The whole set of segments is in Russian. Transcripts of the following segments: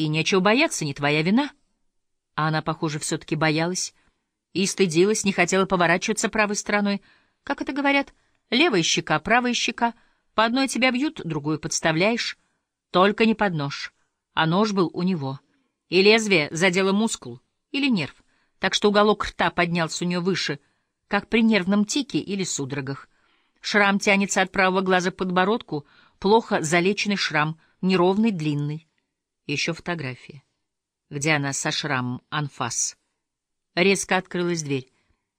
И нечего бояться, не твоя вина. А она, похоже, все-таки боялась и стыдилась, не хотела поворачиваться правой стороной. Как это говорят? Левая щека, правая щека. По одной тебя бьют, другую подставляешь. Только не под нож. А нож был у него. И лезвие задело мускул или нерв, так что уголок рта поднялся у нее выше, как при нервном тике или судорогах. Шрам тянется от правого глаза к подбородку, плохо залеченный шрам, неровный, длинный. Еще фотография. Где она со шрамом анфас? Резко открылась дверь.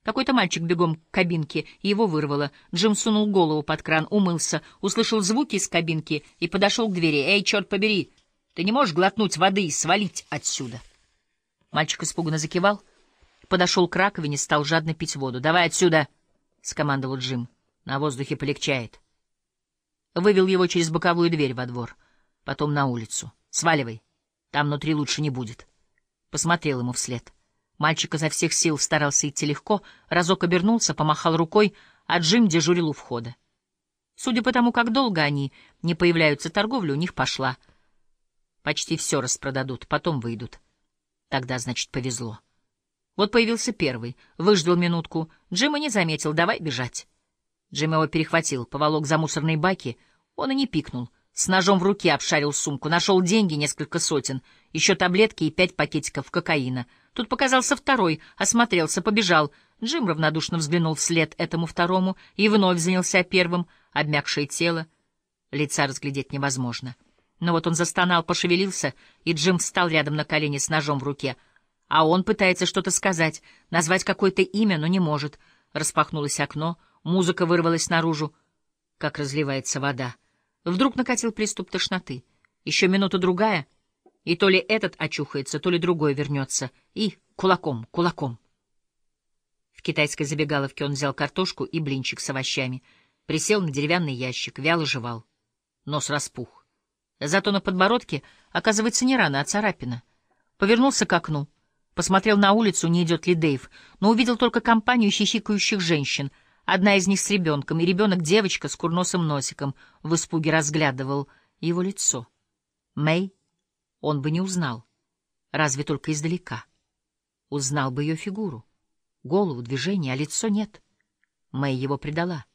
Какой-то мальчик бегом к кабинке, его вырвало. Джим сунул голову под кран, умылся, услышал звуки из кабинки и подошел к двери. «Эй, черт побери! Ты не можешь глотнуть воды и свалить отсюда?» Мальчик испуганно закивал, подошел к раковине, стал жадно пить воду. «Давай отсюда!» — скомандовал Джим. «На воздухе полегчает». Вывел его через боковую дверь во двор, потом на улицу. «Сваливай, там внутри лучше не будет». Посмотрел ему вслед. Мальчик изо всех сил старался идти легко, разок обернулся, помахал рукой, а Джим дежурил у входа. Судя по тому, как долго они не появляются, торговля у них пошла. Почти все распродадут, потом выйдут. Тогда, значит, повезло. Вот появился первый, выждал минутку. Джима не заметил, давай бежать. Джим его перехватил, поволок за мусорные баки. Он и не пикнул. С ножом в руке обшарил сумку, нашел деньги, несколько сотен, еще таблетки и пять пакетиков кокаина. Тут показался второй, осмотрелся, побежал. Джим равнодушно взглянул вслед этому второму и вновь занялся первым, обмякшее тело. Лица разглядеть невозможно. Но вот он застонал, пошевелился, и Джим встал рядом на колени с ножом в руке. А он пытается что-то сказать, назвать какое-то имя, но не может. Распахнулось окно, музыка вырвалась наружу, как разливается вода. Вдруг накатил приступ тошноты. Еще минута-другая, и то ли этот очухается, то ли другой вернется. И кулаком, кулаком. В китайской забегаловке он взял картошку и блинчик с овощами, присел на деревянный ящик, вяло жевал. Нос распух. Зато на подбородке, оказывается, не рана, а царапина. Повернулся к окну, посмотрел на улицу, не идет ли Дэйв, но увидел только компанию хихикающих женщин. Одна из них с ребенком, и ребенок-девочка с курносым носиком в испуге разглядывал его лицо. Мэй он бы не узнал, разве только издалека. Узнал бы ее фигуру, голову, движение, а лицо нет. Мэй его предала.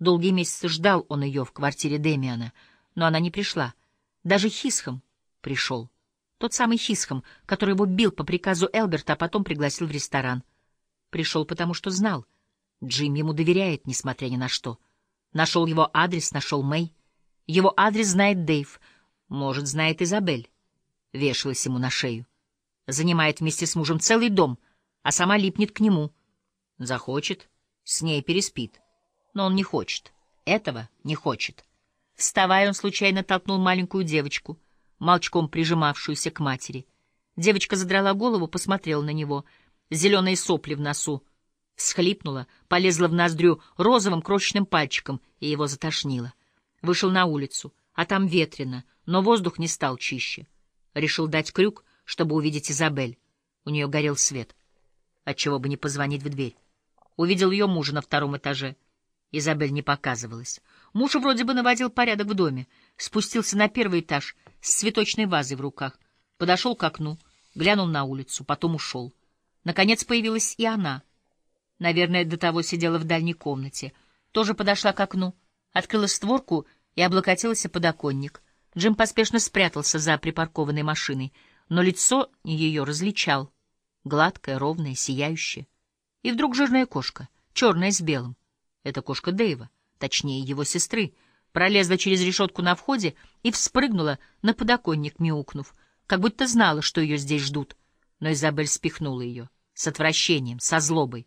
Долгие месяцы ждал он ее в квартире Демиана, но она не пришла — даже Хисхом пришел. Тот самый Хисхом, который его бил по приказу Элберта, а потом пригласил в ресторан. Пришел, потому что знал. Джим ему доверяет, несмотря ни на что. Нашел его адрес, нашел Мэй. Его адрес знает Дэйв. Может, знает Изабель. Вешалась ему на шею. Занимает вместе с мужем целый дом, а сама липнет к нему. Захочет, с ней переспит. Но он не хочет. Этого не хочет. Вставая, он случайно толкнул маленькую девочку, молчком прижимавшуюся к матери. Девочка задрала голову, посмотрела на него. Зеленые сопли в носу. Всхлипнула, полезла в ноздрю розовым крошечным пальчиком, и его затошнило. Вышел на улицу, а там ветрено, но воздух не стал чище. Решил дать крюк, чтобы увидеть Изабель. У нее горел свет. Отчего бы не позвонить в дверь. Увидел ее мужа на втором этаже. Изабель не показывалась. Муж вроде бы наводил порядок в доме, спустился на первый этаж с цветочной вазой в руках, подошел к окну, глянул на улицу, потом ушел. Наконец появилась и она. Наверное, до того сидела в дальней комнате. Тоже подошла к окну, открыла створку и облокотилась о подоконник. Джим поспешно спрятался за припаркованной машиной, но лицо ее различал. Гладкое, ровное, сияющее. И вдруг жирная кошка, черная с белым. Это кошка Дэйва точнее его сестры, пролезла через решетку на входе и вспрыгнула на подоконник, мяукнув, как будто знала, что ее здесь ждут. Но Изабель спихнула ее с отвращением, со злобой.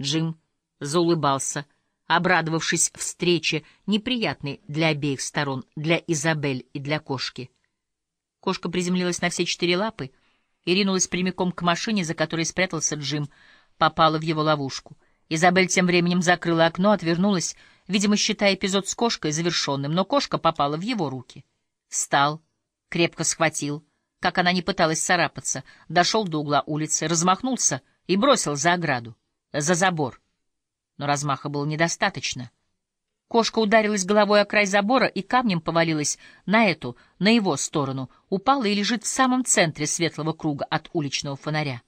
Джим заулыбался, обрадовавшись встрече, неприятной для обеих сторон, для Изабель и для кошки. Кошка приземлилась на все четыре лапы и ринулась прямиком к машине, за которой спрятался Джим, попала в его ловушку. Изабель тем временем закрыла окно, отвернулась, видимо, считая эпизод с кошкой завершенным, но кошка попала в его руки. Встал, крепко схватил, как она не пыталась царапаться, дошел до угла улицы, размахнулся и бросил за ограду, за забор. Но размаха было недостаточно. Кошка ударилась головой о край забора и камнем повалилась на эту, на его сторону, упала и лежит в самом центре светлого круга от уличного фонаря.